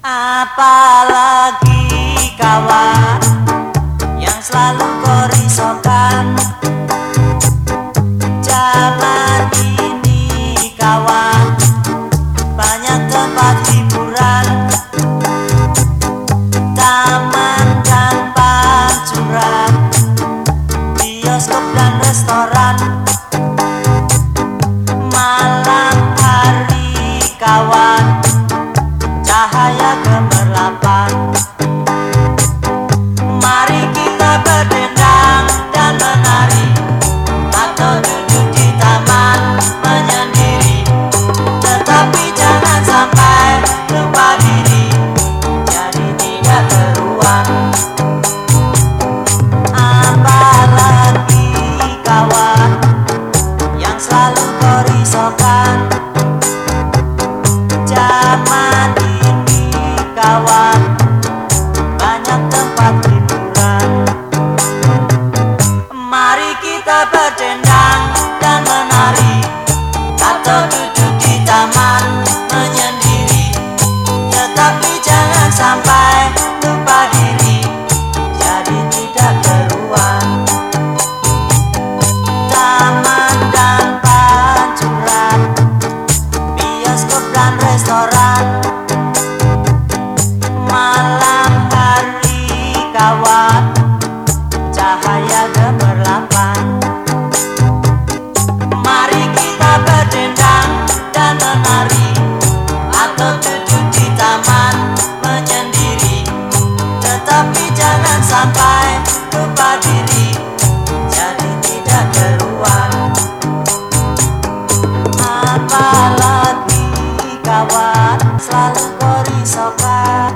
Apalagi kawan yang selalu kau risaukan kawan Cahaya gemerlapan Mari kita berdendang dan menari. Atau duduk di taman menyendiri. Tetapi jangan sampai lupa diri. Jadi tidak teruang Apalagi kawan Yang selalu kau risaukan Berdendang dan menari. Atau duduk di taman menyendiri. Tetapi jangan sampai lupa diri. Jadi tidak keluar Taman dan pancuran. Bioskop dan restoran. Malam hari kawat Cahaya tapi jangan sampai lupa diri. Jadi tidak keluar apalagi kawan selalu beri sokan